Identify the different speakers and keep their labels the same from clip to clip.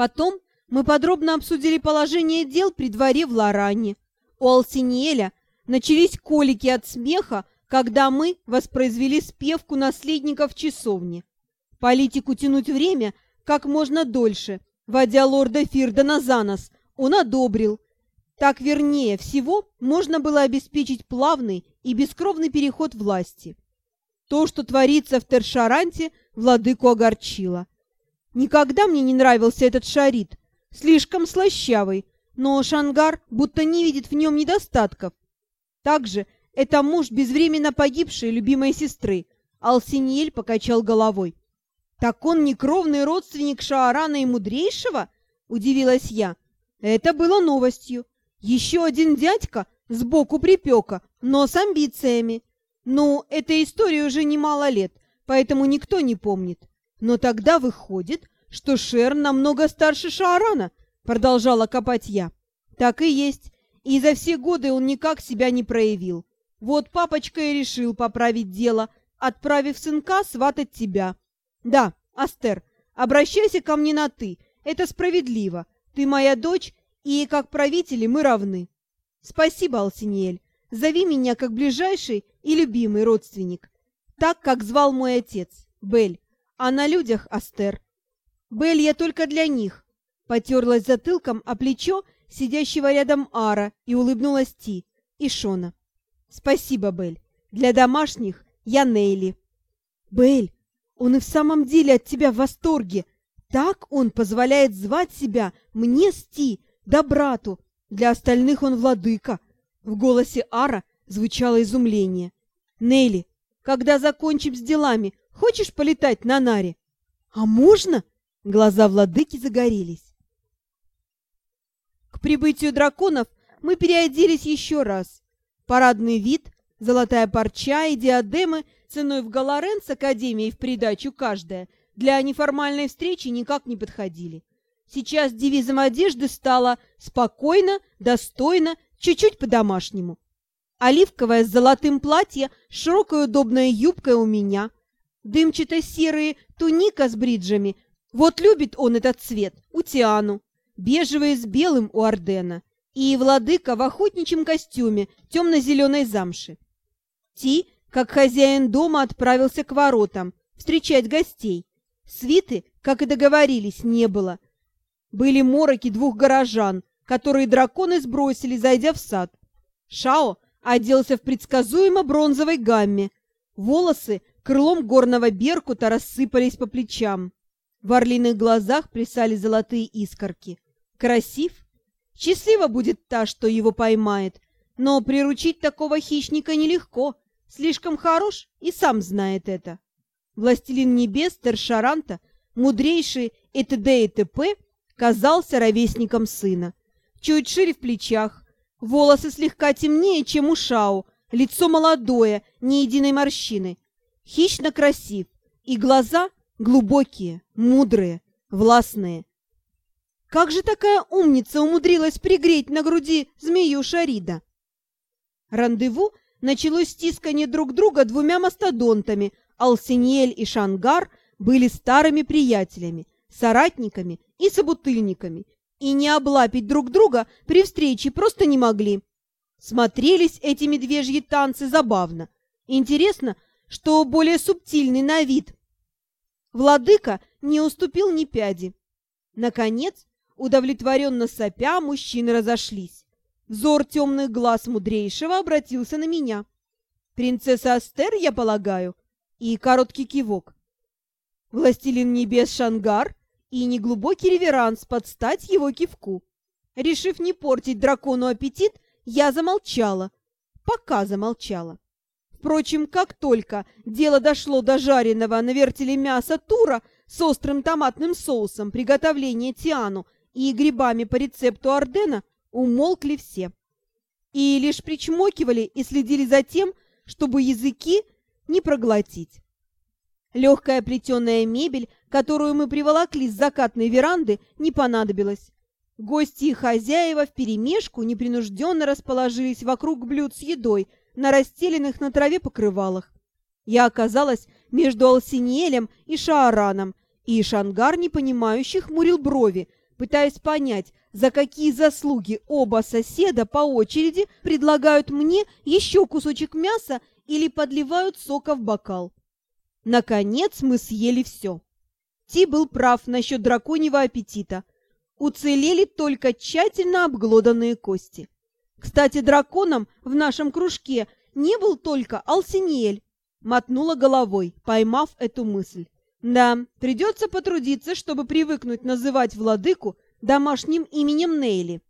Speaker 1: Потом мы подробно обсудили положение дел при дворе в Лоране. У Алсиниэля начались колики от смеха, когда мы воспроизвели спевку наследников часовни. Политику тянуть время как можно дольше, водя лорда Фирдона за нос, он одобрил. Так, вернее всего, можно было обеспечить плавный и бескровный переход власти. То, что творится в Тершаранте, владыку огорчило. Никогда мне не нравился этот шарит, слишком слащавый, но Шангар будто не видит в нем недостатков. Также это муж безвременно погибшей любимой сестры. Алсиниель покачал головой. «Так он не кровный родственник Шаарана и Мудрейшего?» — удивилась я. Это было новостью. Еще один дядька сбоку припека, но с амбициями. Ну, этой истории уже немало лет, поэтому никто не помнит. Но тогда выходит, что Шерн намного старше Шаарана, продолжала копать я. Так и есть. И за все годы он никак себя не проявил. Вот папочка и решил поправить дело, отправив сынка сватать тебя. Да, Астер, обращайся ко мне на «ты». Это справедливо. Ты моя дочь, и как правители мы равны. Спасибо, Алсиниэль. Зови меня как ближайший и любимый родственник. Так, как звал мой отец, Бель. А на людях Астер. Бель я только для них. Потерлась затылком о плечо сидящего рядом Ара и улыбнулась Ти и Шона. Спасибо, Бель. Для домашних я Нейли. Бель, он и в самом деле от тебя в восторге. Так он позволяет звать себя мне Сти, да брату. Для остальных он владыка. В голосе Ара звучало изумление. Нейли, когда закончим с делами, хочешь полетать на Наре? А можно? Глаза владыки загорелись. К прибытию драконов мы переоделись еще раз. Парадный вид, золотая парча и диадемы ценой в Галарен с Академией в придачу каждая для неформальной встречи никак не подходили. Сейчас девизом одежды стало «спокойно», «достойно», чуть-чуть по-домашнему. Оливковое с золотым платье, широкая удобная юбка у меня. Дымчато-серые туника с бриджами. Вот любит он этот цвет, у Тиану. Бежевые с белым у Ордена и владыка в охотничьем костюме темно-зеленой замши. Ти, как хозяин дома, отправился к воротам встречать гостей. Свиты, как и договорились, не было. Были мороки двух горожан, которые драконы сбросили, зайдя в сад. Шао оделся в предсказуемо бронзовой гамме. Волосы крылом горного беркута рассыпались по плечам. В орлиных глазах плясали золотые искорки. Красив? Счастлива будет та, что его поймает. Но приручить такого хищника нелегко. Слишком хорош и сам знает это. Властелин небес Тершаранта, мудрейший и и т.п., казался ровесником сына. Чуть шире в плечах, волосы слегка темнее, чем у Шау, лицо молодое, ни единой морщины. Хищно красив, и глаза глубокие, мудрые, властные. Как же такая умница умудрилась пригреть на груди змею Шарида? Рандеву началось стискание друг друга двумя мастодонтами. Алсиньель и Шангар были старыми приятелями, соратниками и собутыльниками, и не облапить друг друга при встрече просто не могли. Смотрелись эти медвежьи танцы забавно. Интересно, что более субтильный на вид. Владыка не уступил ни пяди. Наконец, Удовлетворенно сопя, мужчины разошлись. Взор темных глаз мудрейшего обратился на меня. «Принцесса Астер, я полагаю?» И короткий кивок. «Властелин небес Шангар?» И неглубокий реверанс под стать его кивку. Решив не портить дракону аппетит, я замолчала. Пока замолчала. Впрочем, как только дело дошло до жареного на вертеле мяса тура с острым томатным соусом приготовления Тиану и грибами по рецепту Ордена умолкли все. И лишь причмокивали и следили за тем, чтобы языки не проглотить. Легкая плетеная мебель, которую мы приволокли с закатной веранды, не понадобилась. Гости и хозяева вперемешку непринужденно расположились вокруг блюд с едой на расстеленных на траве покрывалах. Я оказалась между Алсиниелем и Шаараном, и Шангар, непонимающих, хмурил брови, пытаясь понять, за какие заслуги оба соседа по очереди предлагают мне еще кусочек мяса или подливают сока в бокал. Наконец мы съели все. Ти был прав насчет драконьего аппетита. Уцелели только тщательно обглоданные кости. Кстати, драконом в нашем кружке не был только Алсиниэль. Мотнула головой, поймав эту мысль. Да, придется потрудиться, чтобы привыкнуть называть владыку домашним именем Нейли.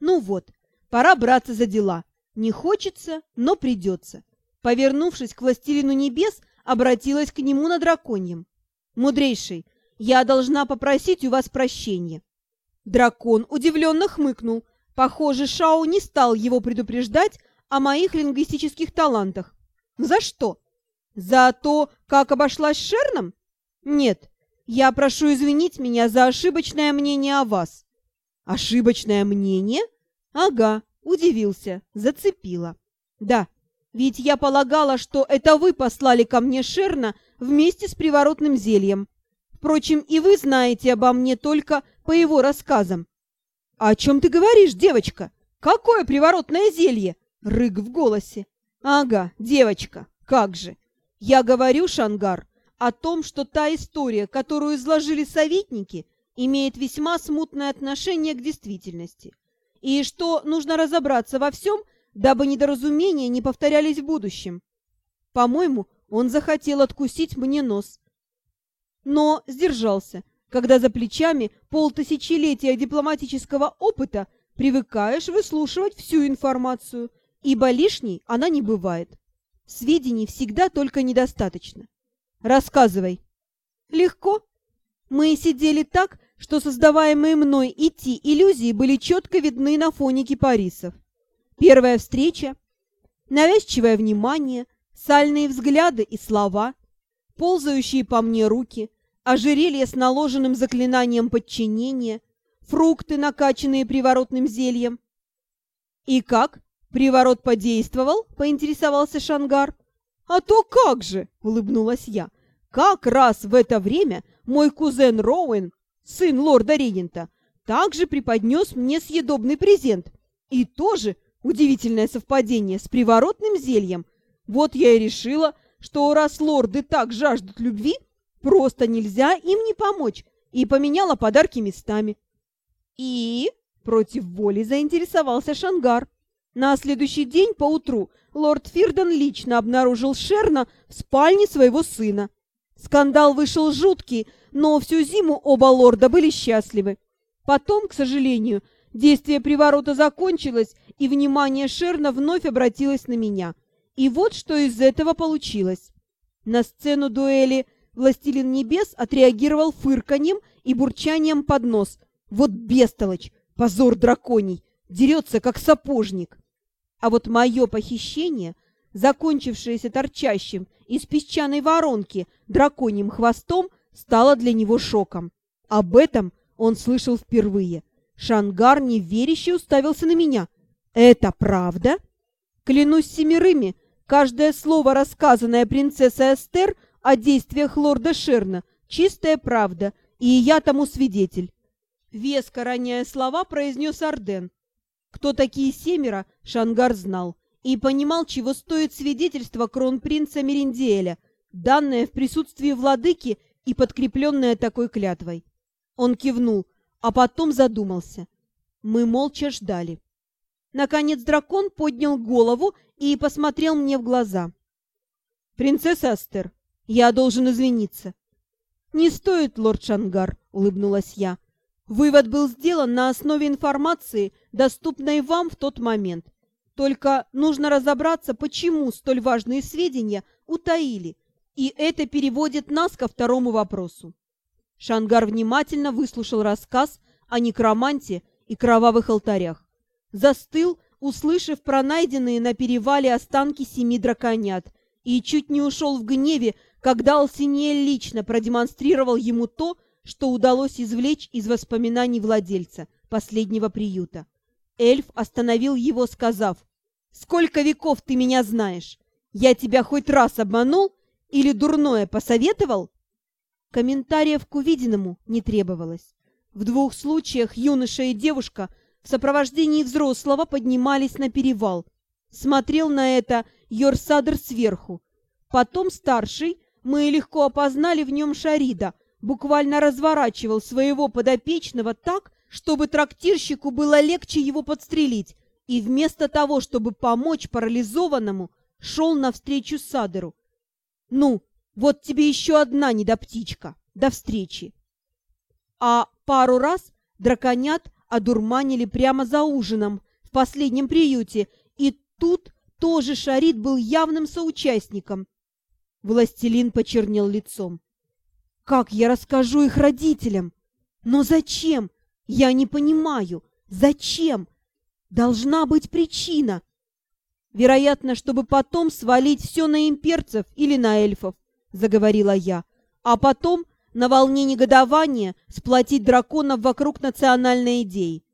Speaker 1: Ну вот, пора браться за дела. Не хочется, но придется. Повернувшись к властелину небес, обратилась к нему на драконьем. «Мудрейший, я должна попросить у вас прощения». Дракон удивленно хмыкнул. Похоже, Шао не стал его предупреждать о моих лингвистических талантах. «За что? За то, как обошлась с Шерном?» «Нет, я прошу извинить меня за ошибочное мнение о вас». «Ошибочное мнение?» «Ага», удивился, зацепило. «Да, ведь я полагала, что это вы послали ко мне Шерна вместе с приворотным зельем. Впрочем, и вы знаете обо мне только по его рассказам». «О чем ты говоришь, девочка? Какое приворотное зелье?» Рык в голосе. «Ага, девочка, как же!» «Я говорю, Шангар, о том, что та история, которую изложили советники, имеет весьма смутное отношение к действительности, и что нужно разобраться во всем, дабы недоразумения не повторялись в будущем. По-моему, он захотел откусить мне нос. Но сдержался, когда за плечами полтысячелетия дипломатического опыта привыкаешь выслушивать всю информацию, ибо лишней она не бывает. Сведений всегда только недостаточно. Рассказывай. Легко. Мы сидели так, что создаваемые мной и Ти иллюзии были четко видны на фоне кипарисов. Первая встреча, навязчивое внимание, сальные взгляды и слова, ползающие по мне руки, ожерелье с наложенным заклинанием подчинения, фрукты, накачанные приворотным зельем. «И как? Приворот подействовал?» — поинтересовался Шангар. «А то как же!» — улыбнулась я. «Как раз в это время мой кузен Роуэн, сын лорда-регента, также преподнес мне съедобный презент. И тоже, удивительное совпадение, с приворотным зельем. Вот я и решила, что раз лорды так жаждут любви, просто нельзя им не помочь, и поменяла подарки местами». «И?» — против воли заинтересовался Шангар. На следующий день поутру лорд Фирден лично обнаружил Шерна в спальне своего сына. Скандал вышел жуткий, но всю зиму оба лорда были счастливы. Потом, к сожалению, действие приворота закончилось, и внимание Шерна вновь обратилось на меня. И вот что из этого получилось. На сцену дуэли Властелин Небес отреагировал фырканьем и бурчанием под нос. Вот бестолочь, позор драконий, дерется как сапожник. А вот мое похищение, закончившееся торчащим из песчаной воронки драконьим хвостом, стало для него шоком. Об этом он слышал впервые. Шангар неверяще уставился на меня. «Это правда?» Клянусь семерыми, каждое слово, рассказанное принцессой Эстер о действиях лорда Шерна, чистая правда, и я тому свидетель. Веско роняя слова, произнес Арден. Кто такие семеро, Шангар знал и понимал, чего стоит свидетельство кронпринца Мериндиэля, данное в присутствии владыки и подкрепленное такой клятвой. Он кивнул, а потом задумался. Мы молча ждали. Наконец дракон поднял голову и посмотрел мне в глаза. «Принцесса Астер, я должен извиниться». «Не стоит, лорд Шангар», — улыбнулась я. Вывод был сделан на основе информации, доступной вам в тот момент. Только нужно разобраться, почему столь важные сведения утаили, и это переводит нас ко второму вопросу. Шангар внимательно выслушал рассказ о некроманте и кровавых алтарях. Застыл, услышав про найденные на перевале останки семи драконят, и чуть не ушел в гневе, когда Алсинея лично продемонстрировал ему то, что удалось извлечь из воспоминаний владельца последнего приюта. Эльф остановил его, сказав, «Сколько веков ты меня знаешь? Я тебя хоть раз обманул или дурное посоветовал?» Комментариев к увиденному не требовалось. В двух случаях юноша и девушка в сопровождении взрослого поднимались на перевал. Смотрел на это Йорсадр сверху. Потом старший, мы легко опознали в нем Шарида, буквально разворачивал своего подопечного так, чтобы трактирщику было легче его подстрелить, и вместо того, чтобы помочь парализованному, шел навстречу Садеру. «Ну, вот тебе еще одна недоптичка. До встречи!» А пару раз драконят одурманили прямо за ужином в последнем приюте, и тут тоже Шарит был явным соучастником. Властелин почернел лицом. «Как я расскажу их родителям? Но зачем? Я не понимаю. Зачем? Должна быть причина. Вероятно, чтобы потом свалить все на имперцев или на эльфов, заговорила я, а потом на волне негодования сплотить драконов вокруг национальной идеи.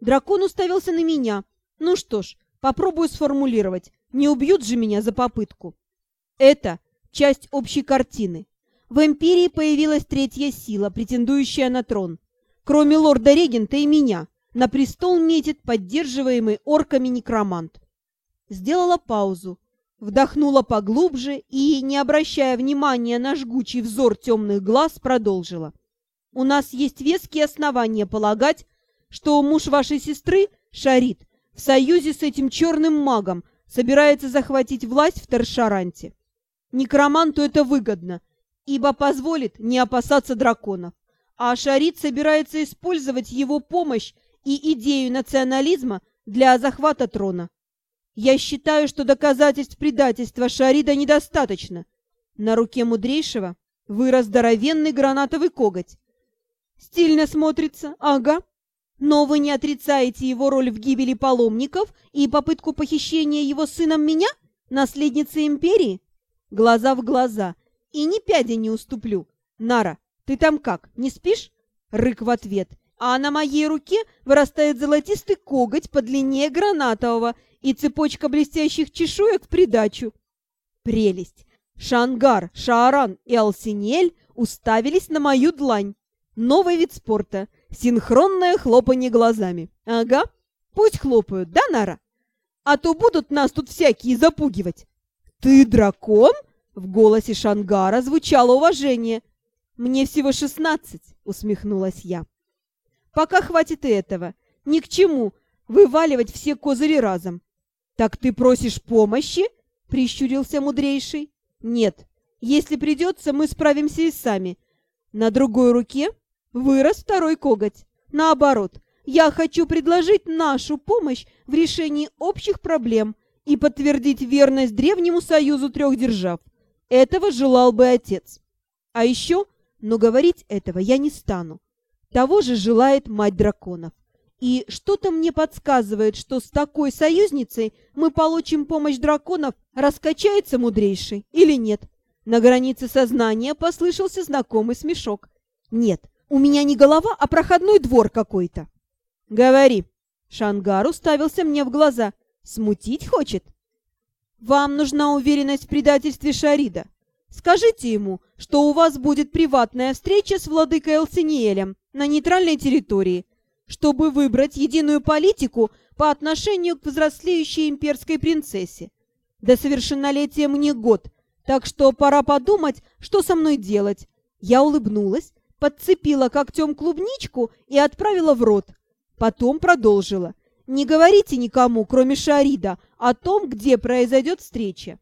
Speaker 1: Дракон уставился на меня. Ну что ж, попробую сформулировать. Не убьют же меня за попытку. Это часть общей картины. В Империи появилась третья сила, претендующая на трон. Кроме лорда-регента и меня, на престол метит поддерживаемый орками некромант. Сделала паузу, вдохнула поглубже и, не обращая внимания на жгучий взор темных глаз, продолжила. «У нас есть веские основания полагать, что муж вашей сестры, Шарит, в союзе с этим черным магом собирается захватить власть в Таршаранте. Некроманту это выгодно, ибо позволит не опасаться драконов а Шарит собирается использовать его помощь и идею национализма для захвата трона. Я считаю, что доказательств предательства Шарида недостаточно. На руке мудрейшего вырос здоровенный гранатовый коготь. Стильно смотрится, ага. Но вы не отрицаете его роль в гибели паломников и попытку похищения его сыном меня, наследницы империи? Глаза в глаза. И ни пяди не уступлю. Нара, «Ты там как, не спишь?» Рык в ответ. А на моей руке вырастает золотистый коготь подлиннее гранатового и цепочка блестящих чешуек в придачу. Прелесть! Шангар, Шааран и Алсинель уставились на мою длань. Новый вид спорта. Синхронное хлопанье глазами. Ага, пусть хлопают, да, Нара? А то будут нас тут всякие запугивать. «Ты дракон?» В голосе Шангара звучало уважение. «Мне всего шестнадцать», — усмехнулась я. «Пока хватит и этого. Ни к чему вываливать все козыри разом». «Так ты просишь помощи?» — прищурился мудрейший. «Нет. Если придется, мы справимся и сами». На другой руке вырос второй коготь. Наоборот, я хочу предложить нашу помощь в решении общих проблем и подтвердить верность древнему союзу трех держав. Этого желал бы отец. А еще но говорить этого я не стану. Того же желает мать драконов. И что-то мне подсказывает, что с такой союзницей мы получим помощь драконов, раскачается мудрейший или нет. На границе сознания послышался знакомый смешок. Нет, у меня не голова, а проходной двор какой-то. Говори. Шангар уставился мне в глаза. Смутить хочет? Вам нужна уверенность в предательстве Шарида. Скажите ему, что у вас будет приватная встреча с владыкой Элсиниэлем на нейтральной территории, чтобы выбрать единую политику по отношению к взрослеющей имперской принцессе. До совершеннолетия мне год, так что пора подумать, что со мной делать. Я улыбнулась, подцепила когтем клубничку и отправила в рот. Потом продолжила. Не говорите никому, кроме Шарида, о том, где произойдет встреча.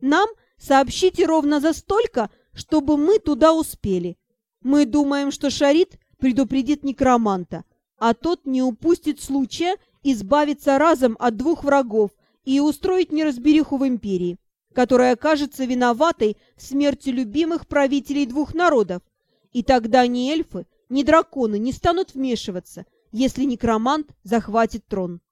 Speaker 1: Нам – Сообщите ровно за столько, чтобы мы туда успели. Мы думаем, что Шарит предупредит некроманта, а тот не упустит случая избавиться разом от двух врагов и устроить неразбериху в империи, которая окажется виноватой в смерти любимых правителей двух народов. И тогда ни эльфы, ни драконы не станут вмешиваться, если некромант захватит трон.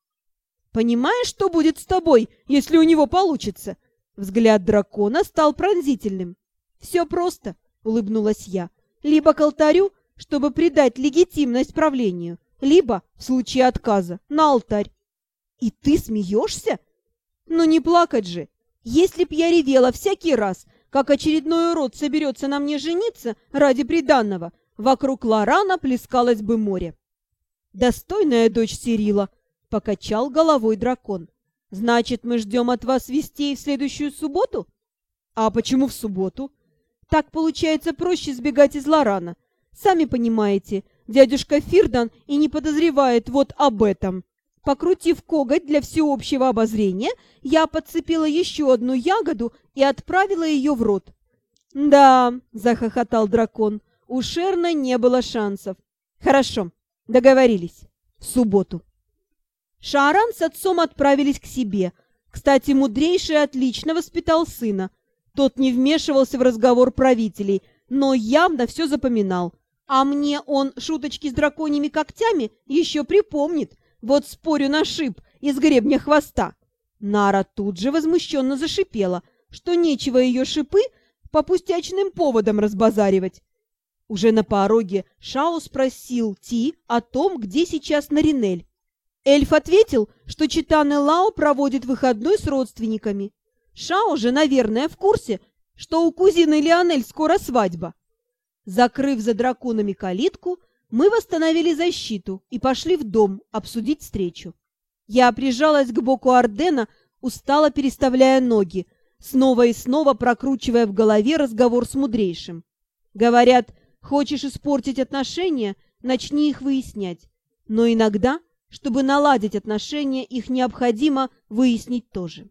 Speaker 1: Понимаешь, что будет с тобой, если у него получится? Взгляд дракона стал пронзительным. «Все просто», — улыбнулась я. «Либо к алтарю, чтобы придать легитимность правлению, либо, в случае отказа, на алтарь». «И ты смеешься?» «Ну не плакать же! Если б я ревела всякий раз, как очередной урод соберется на мне жениться ради приданного, вокруг Лорана плескалось бы море. «Достойная дочь Сирила», — покачал головой дракон. «Значит, мы ждем от вас вестей в следующую субботу?» «А почему в субботу?» «Так получается проще сбегать из Лорана. Сами понимаете, дядюшка Фирдан и не подозревает вот об этом». Покрутив коготь для всеобщего обозрения, я подцепила еще одну ягоду и отправила ее в рот. «Да», — захохотал дракон, — «у Шерна не было шансов». «Хорошо, договорились. В субботу». Шааран с отцом отправились к себе. Кстати, мудрейший отлично воспитал сына. Тот не вмешивался в разговор правителей, но явно все запоминал. А мне он шуточки с драконьими когтями еще припомнит, вот спорю на шип из гребня хвоста. Нара тут же возмущенно зашипела, что нечего ее шипы по пустячным поводам разбазаривать. Уже на пороге Шао спросил Ти о том, где сейчас Наринель. Эльф ответил, что Читан и Лао проводит выходной с родственниками. Шао же, наверное, в курсе, что у кузины Леонель скоро свадьба. Закрыв за драконами калитку, мы восстановили защиту и пошли в дом обсудить встречу. Я прижалась к боку Ардена, устало переставляя ноги, снова и снова прокручивая в голове разговор с мудрейшим. Говорят, хочешь испортить отношения, начни их выяснять. Но иногда, чтобы наладить отношения, их необходимо выяснить тоже.